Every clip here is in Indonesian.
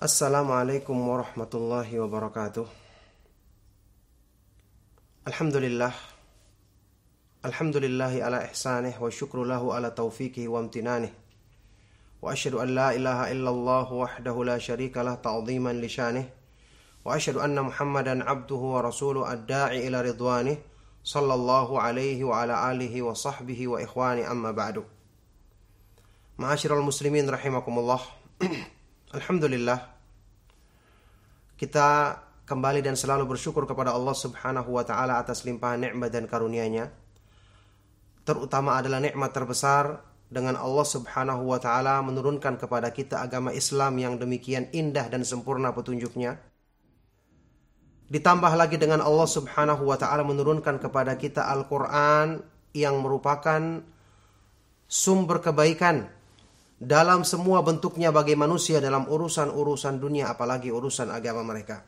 Assalamualaikum warahmatullahi wabarakatuh. Alhamdulillah. Alhamdulillahi ala ihsanih wa syukru lahu ala taufiqihi wa amtinanih. Wa asyhadu an la ilaha illallah wahdahu la syarika lah ta'ziman li syanih. Wa asyhadu anna Muhammadan abduhu wa rasuluhu ad-da'i ila ridwanih sallallahu alaihi wa ala alihi wa sahbihi wa ikhwani amma ba'du. Ma'asyiral muslimin rahimakumullah. Alhamdulillah kita kembali dan selalu bersyukur kepada Allah Subhanahu wa taala atas limpahan nikmat dan karunia-Nya. Terutama adalah nikmat terbesar dengan Allah Subhanahu wa taala menurunkan kepada kita agama Islam yang demikian indah dan sempurna petunjuknya. Ditambah lagi dengan Allah Subhanahu wa taala menurunkan kepada kita Al-Qur'an yang merupakan sumber kebaikan dalam semua bentuknya bagi manusia dalam urusan-urusan dunia apalagi urusan agama mereka.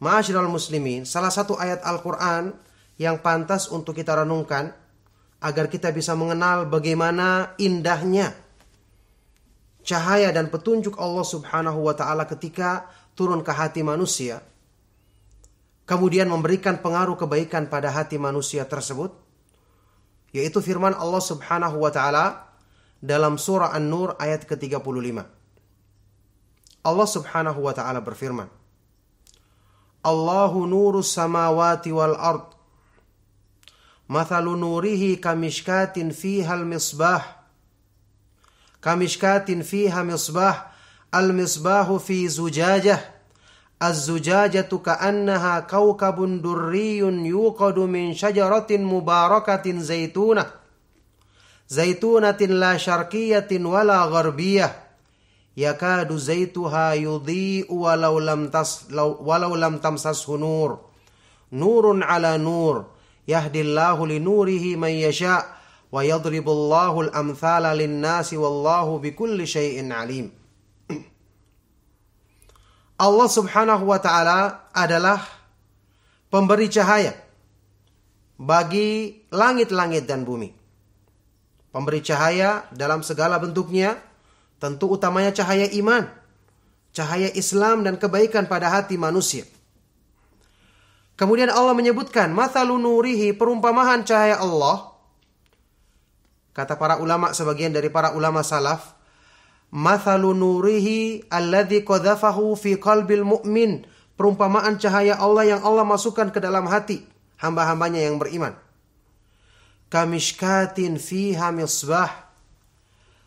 Ma'asyiral muslimin, salah satu ayat Al-Qur'an yang pantas untuk kita renungkan agar kita bisa mengenal bagaimana indahnya cahaya dan petunjuk Allah Subhanahu wa taala ketika turun ke hati manusia kemudian memberikan pengaruh kebaikan pada hati manusia tersebut yaitu firman Allah Subhanahu wa taala dalam surah An-Nur ayat ke-35. Allah Subhanahu wa taala berfirman, Allahu nurus samawati wal ard. Mathalu nurihi kamishkatin fiha al-misbah. Kamishkatin fiha misbah. Al-misbahu fi zujajah. Az-zujajatu ka'annaha kawkabun durriyun yuqadu min syajaratin mubarakatin zaitunah zaitunatin la syarqiyatin wala gharbiyah. Yakadu zaituha yudhi'u walau lam tas walau lam tamsashu nur. Nurun ala nur. Yahdillahu li nurihi man yasha wa yadribullahu al-amthala lin-nasi wallahu bikulli syai'in alim. Allah Subhanahu wa taala adalah pemberi cahaya bagi langit-langit dan bumi pemberi cahaya dalam segala bentuknya, tentu utamanya cahaya iman, cahaya Islam dan kebaikan pada hati manusia. Kemudian Allah menyebutkan mathalu nurihi perumpamaan cahaya Allah. Kata para ulama sebagian dari para ulama salaf, mathalu nurihi alladhi qadhafahu fi qalbil mu'min. Perumpamaan cahaya Allah yang Allah masukkan ke dalam hati hamba-hambanya yang beriman kamishkatin fiha misbah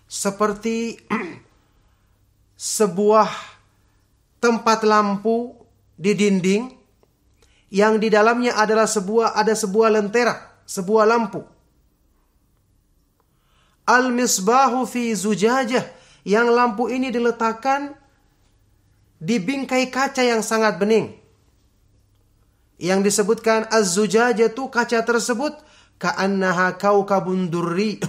seperti sebuah tempat lampu di dinding yang di dalamnya adalah sebuah ada sebuah lentera, sebuah lampu. Al-misbahu fi zujajah yang lampu ini diletakkan di bingkai kaca yang sangat bening. Yang disebutkan az-zujajah itu kaca tersebut ka'annaha kaukabun durri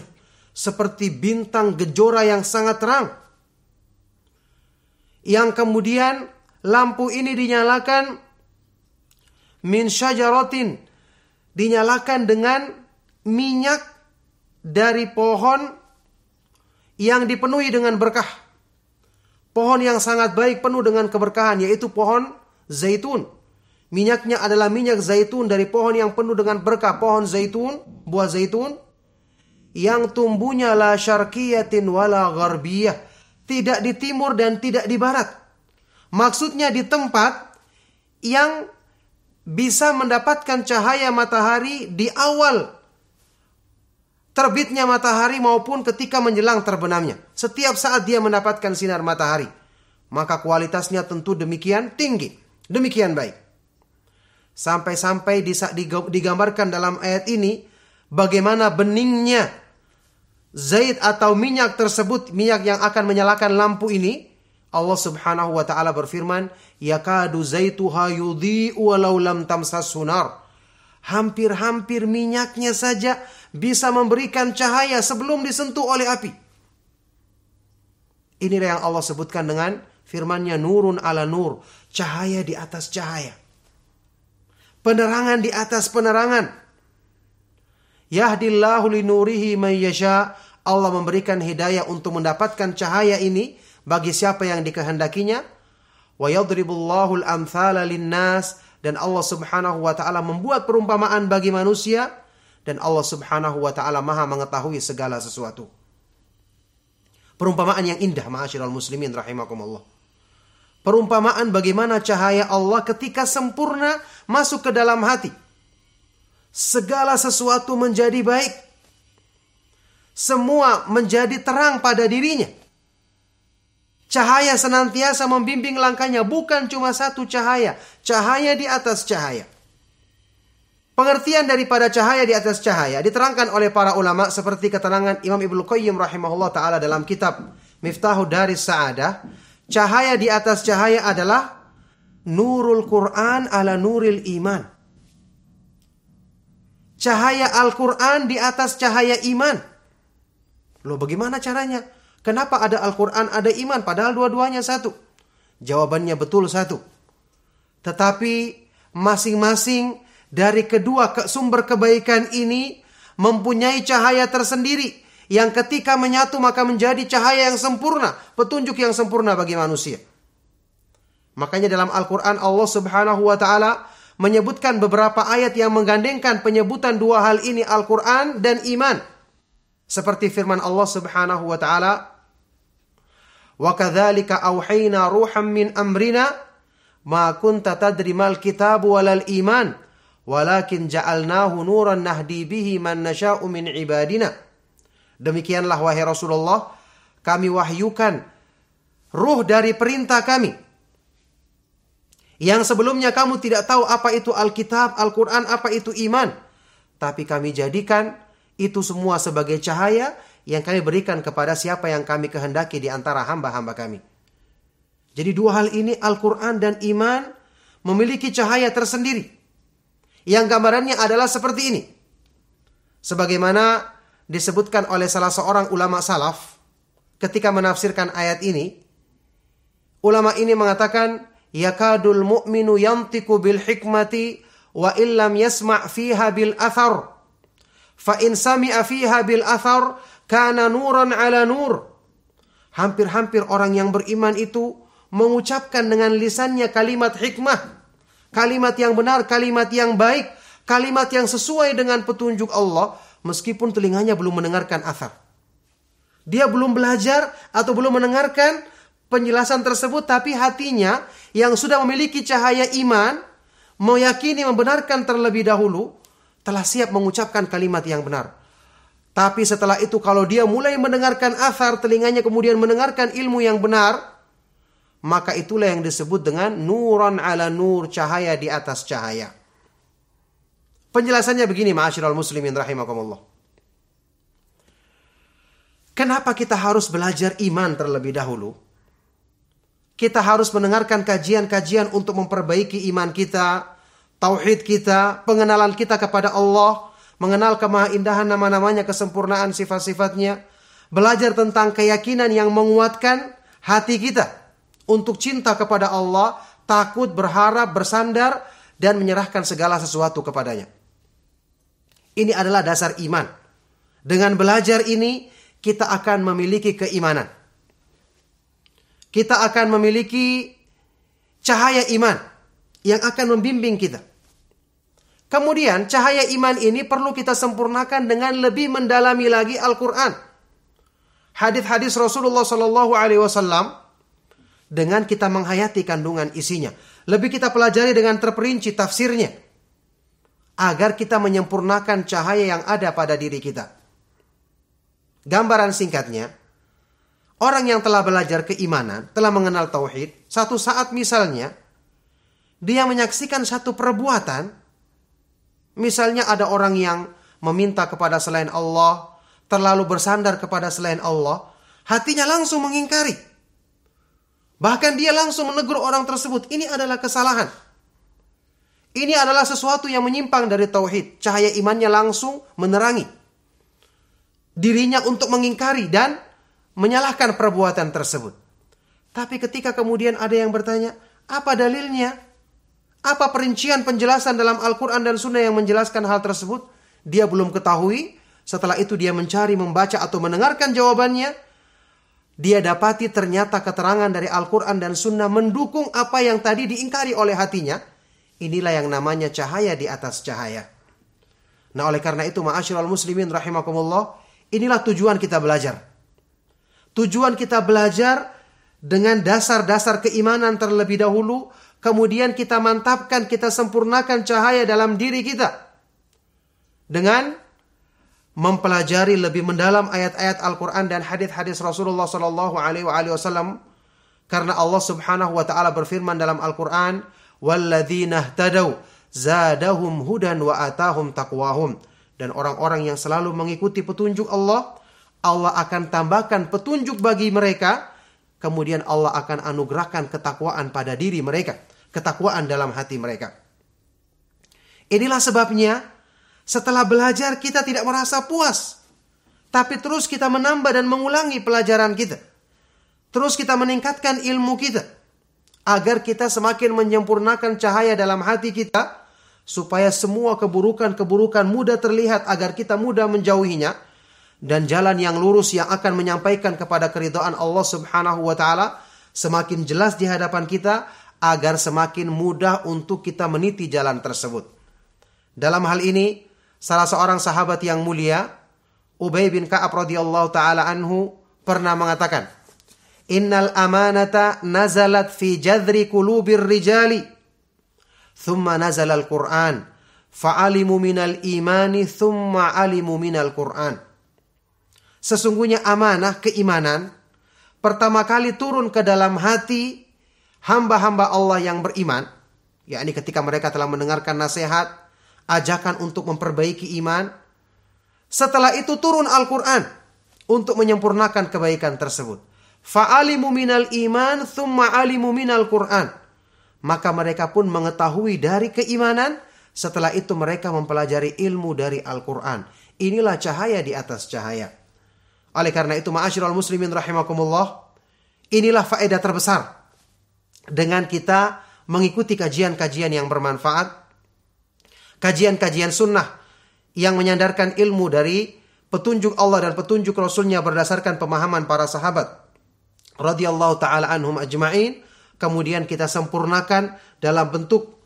seperti bintang gejora yang sangat terang. Yang kemudian lampu ini dinyalakan min syajaratin dinyalakan dengan minyak dari pohon yang dipenuhi dengan berkah. Pohon yang sangat baik penuh dengan keberkahan yaitu pohon zaitun. Minyaknya adalah minyak zaitun dari pohon yang penuh dengan berkah pohon zaitun, buah zaitun yang tumbuhnya la syarqiyatin wala gharbiyah, tidak di timur dan tidak di barat. Maksudnya di tempat yang bisa mendapatkan cahaya matahari di awal terbitnya matahari maupun ketika menjelang terbenamnya. Setiap saat dia mendapatkan sinar matahari, maka kualitasnya tentu demikian tinggi, demikian baik. Sampai-sampai digambarkan dalam ayat ini bagaimana beningnya zait atau minyak tersebut, minyak yang akan menyalakan lampu ini. Allah Subhanahu wa taala berfirman, "Yakadu zaituha yudhi'u walau lam tamsas sunar." Hampir-hampir minyaknya saja bisa memberikan cahaya sebelum disentuh oleh api. Inilah yang Allah sebutkan dengan firman-Nya nurun ala nur, cahaya di atas cahaya penerangan di atas penerangan. Yahdillahu linurihi may yasha. Allah memberikan hidayah untuk mendapatkan cahaya ini bagi siapa yang dikehendakinya. Wa yadribullahu al-amthala linnas dan Allah Subhanahu wa taala membuat perumpamaan bagi manusia dan Allah Subhanahu wa taala Maha mengetahui segala sesuatu. Perumpamaan yang indah, ma'asyiral muslimin rahimakumullah. Perumpamaan bagaimana cahaya Allah ketika sempurna masuk ke dalam hati. Segala sesuatu menjadi baik. Semua menjadi terang pada dirinya. Cahaya senantiasa membimbing langkahnya, bukan cuma satu cahaya, cahaya di atas cahaya. Pengertian daripada cahaya di atas cahaya diterangkan oleh para ulama seperti keterangan Imam Ibnu Qayyim rahimahullah taala dalam kitab Miftahu Daris Sa'adah. Cahaya di atas cahaya adalah nurul Quran ala nuril iman. Cahaya Al-Quran di atas cahaya iman. Loh bagaimana caranya? Kenapa ada Al-Quran, ada iman, padahal dua-duanya satu? Jawabannya betul satu. Tetapi masing-masing dari kedua sumber kebaikan ini mempunyai cahaya tersendiri yang ketika menyatu maka menjadi cahaya yang sempurna, petunjuk yang sempurna bagi manusia. Makanya dalam Al-Qur'an Allah Subhanahu wa taala menyebutkan beberapa ayat yang menggandengkan penyebutan dua hal ini Al-Qur'an dan iman. Seperti firman Allah Subhanahu wa taala, "Wa kadzalika auhayna ruham min amrina ma kunta tadri mal kitab walal iman." walakin ja'alnahu nuran nahdi bihi man nasha'u min ibadina. Demikianlah wahai Rasulullah, kami wahyukan ruh dari perintah kami. Yang sebelumnya kamu tidak tahu apa itu Alkitab, Al-Quran, apa itu iman. Tapi kami jadikan itu semua sebagai cahaya yang kami berikan kepada siapa yang kami kehendaki di antara hamba-hamba kami. Jadi dua hal ini Al-Quran dan iman memiliki cahaya tersendiri yang gambarannya adalah seperti ini. Sebagaimana disebutkan oleh salah seorang ulama salaf ketika menafsirkan ayat ini, ulama ini mengatakan yakadul mu'minu yantiku bil hikmati wa illam yasma' fiha bil athar. Fa in sami'a fiha bil athar kana nuran ala nur. Hampir-hampir orang yang beriman itu mengucapkan dengan lisannya kalimat hikmah. Kalimat yang benar, kalimat yang baik, kalimat yang sesuai dengan petunjuk Allah, meskipun telinganya belum mendengarkan asar. Dia belum belajar atau belum mendengarkan penjelasan tersebut, tapi hatinya yang sudah memiliki cahaya iman, meyakini membenarkan terlebih dahulu, telah siap mengucapkan kalimat yang benar. Tapi setelah itu kalau dia mulai mendengarkan asar, telinganya kemudian mendengarkan ilmu yang benar, maka itulah yang disebut dengan nuran ala nur, cahaya di atas cahaya. Penjelasannya begini, ma'asyiral muslimin rahimakumullah. Kenapa kita harus belajar iman terlebih dahulu? Kita harus mendengarkan kajian-kajian untuk memperbaiki iman kita, tauhid kita, pengenalan kita kepada Allah, mengenal kemahindahan nama-namanya, kesempurnaan sifat-sifatnya, belajar tentang keyakinan yang menguatkan hati kita untuk cinta kepada Allah, takut, berharap, bersandar, dan menyerahkan segala sesuatu kepadanya. Ini adalah dasar iman. Dengan belajar ini, kita akan memiliki keimanan. Kita akan memiliki cahaya iman yang akan membimbing kita. Kemudian cahaya iman ini perlu kita sempurnakan dengan lebih mendalami lagi Al-Quran. Hadis-hadis Rasulullah Sallallahu Alaihi Wasallam dengan kita menghayati kandungan isinya. Lebih kita pelajari dengan terperinci tafsirnya. Agar kita menyempurnakan cahaya yang ada pada diri kita. Gambaran singkatnya, orang yang telah belajar keimanan, telah mengenal tauhid, satu saat misalnya, dia menyaksikan satu perbuatan, misalnya ada orang yang meminta kepada selain Allah, terlalu bersandar kepada selain Allah, hatinya langsung mengingkari Bahkan dia langsung menegur orang tersebut. Ini adalah kesalahan. Ini adalah sesuatu yang menyimpang dari tauhid. Cahaya imannya langsung menerangi dirinya untuk mengingkari dan menyalahkan perbuatan tersebut. Tapi ketika kemudian ada yang bertanya, apa dalilnya? Apa perincian penjelasan dalam Al-Quran dan Sunnah yang menjelaskan hal tersebut? Dia belum ketahui. Setelah itu dia mencari, membaca atau mendengarkan jawabannya dia dapati ternyata keterangan dari Al-Quran dan Sunnah mendukung apa yang tadi diingkari oleh hatinya, inilah yang namanya cahaya di atas cahaya. Nah oleh karena itu ma'asyiral muslimin rahimakumullah, inilah tujuan kita belajar. Tujuan kita belajar dengan dasar-dasar keimanan terlebih dahulu, kemudian kita mantapkan, kita sempurnakan cahaya dalam diri kita. Dengan mempelajari lebih mendalam ayat-ayat Al-Quran dan hadis-hadis Rasulullah Wasallam karena Allah Subhanahu Wa Taala berfirman dalam Al-Quran walladzina zadahum hudan wa atahum dan orang-orang yang selalu mengikuti petunjuk Allah Allah akan tambahkan petunjuk bagi mereka kemudian Allah akan anugerahkan ketakwaan pada diri mereka ketakwaan dalam hati mereka inilah sebabnya setelah belajar kita tidak merasa puas. Tapi terus kita menambah dan mengulangi pelajaran kita. Terus kita meningkatkan ilmu kita. Agar kita semakin menyempurnakan cahaya dalam hati kita. Supaya semua keburukan-keburukan mudah terlihat agar kita mudah menjauhinya. Dan jalan yang lurus yang akan menyampaikan kepada keridhaan Allah subhanahu wa ta'ala. Semakin jelas di hadapan kita. Agar semakin mudah untuk kita meniti jalan tersebut. Dalam hal ini, salah seorang sahabat yang mulia, Ubay bin Ka'ab radhiyallahu taala anhu pernah mengatakan, "Innal amanata nazalat fi jadri qulubir rijali, thumma nazala al-Qur'an, fa'alimu minal imani thumma alimu minal Qur'an." Sesungguhnya amanah keimanan pertama kali turun ke dalam hati hamba-hamba Allah yang beriman, yakni ketika mereka telah mendengarkan nasihat, ajakan untuk memperbaiki iman. Setelah itu turun Al-Quran untuk menyempurnakan kebaikan tersebut. Fa'alimu minal iman thumma alimu minal Quran. Maka mereka pun mengetahui dari keimanan, setelah itu mereka mempelajari ilmu dari Al-Quran. Inilah cahaya di atas cahaya. Oleh karena itu, ma'asyiral muslimin rahimakumullah, inilah faedah terbesar dengan kita mengikuti kajian-kajian yang bermanfaat kajian-kajian sunnah yang menyandarkan ilmu dari petunjuk Allah dan petunjuk Rasulnya berdasarkan pemahaman para sahabat radhiyallahu taala anhum ajma'in kemudian kita sempurnakan dalam bentuk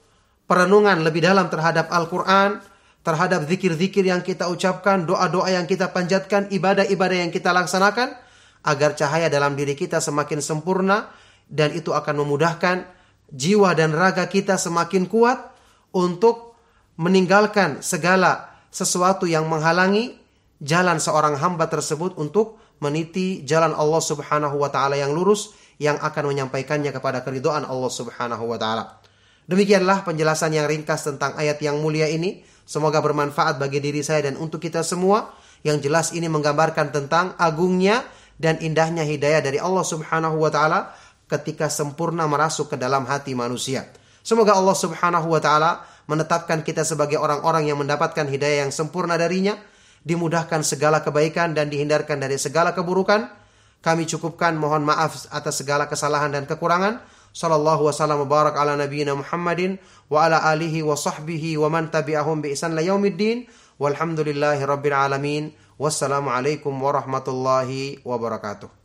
perenungan lebih dalam terhadap Al-Qur'an terhadap zikir-zikir yang kita ucapkan doa-doa yang kita panjatkan ibadah-ibadah yang kita laksanakan agar cahaya dalam diri kita semakin sempurna dan itu akan memudahkan jiwa dan raga kita semakin kuat untuk meninggalkan segala sesuatu yang menghalangi jalan seorang hamba tersebut untuk meniti jalan Allah Subhanahu wa taala yang lurus yang akan menyampaikannya kepada keridhaan Allah Subhanahu wa taala. Demikianlah penjelasan yang ringkas tentang ayat yang mulia ini. Semoga bermanfaat bagi diri saya dan untuk kita semua. Yang jelas ini menggambarkan tentang agungnya dan indahnya hidayah dari Allah Subhanahu wa taala ketika sempurna merasuk ke dalam hati manusia. Semoga Allah Subhanahu wa taala menetapkan kita sebagai orang-orang yang mendapatkan hidayah yang sempurna darinya, dimudahkan segala kebaikan dan dihindarkan dari segala keburukan. Kami cukupkan mohon maaf atas segala kesalahan dan kekurangan. Sallallahu wasallam barak ala nabiyina Muhammadin wa ala alihi wa sahbihi wa man tabi'ahum bi ihsan la yaumiddin. Walhamdulillahi rabbil alamin. Wassalamualaikum warahmatullahi wabarakatuh.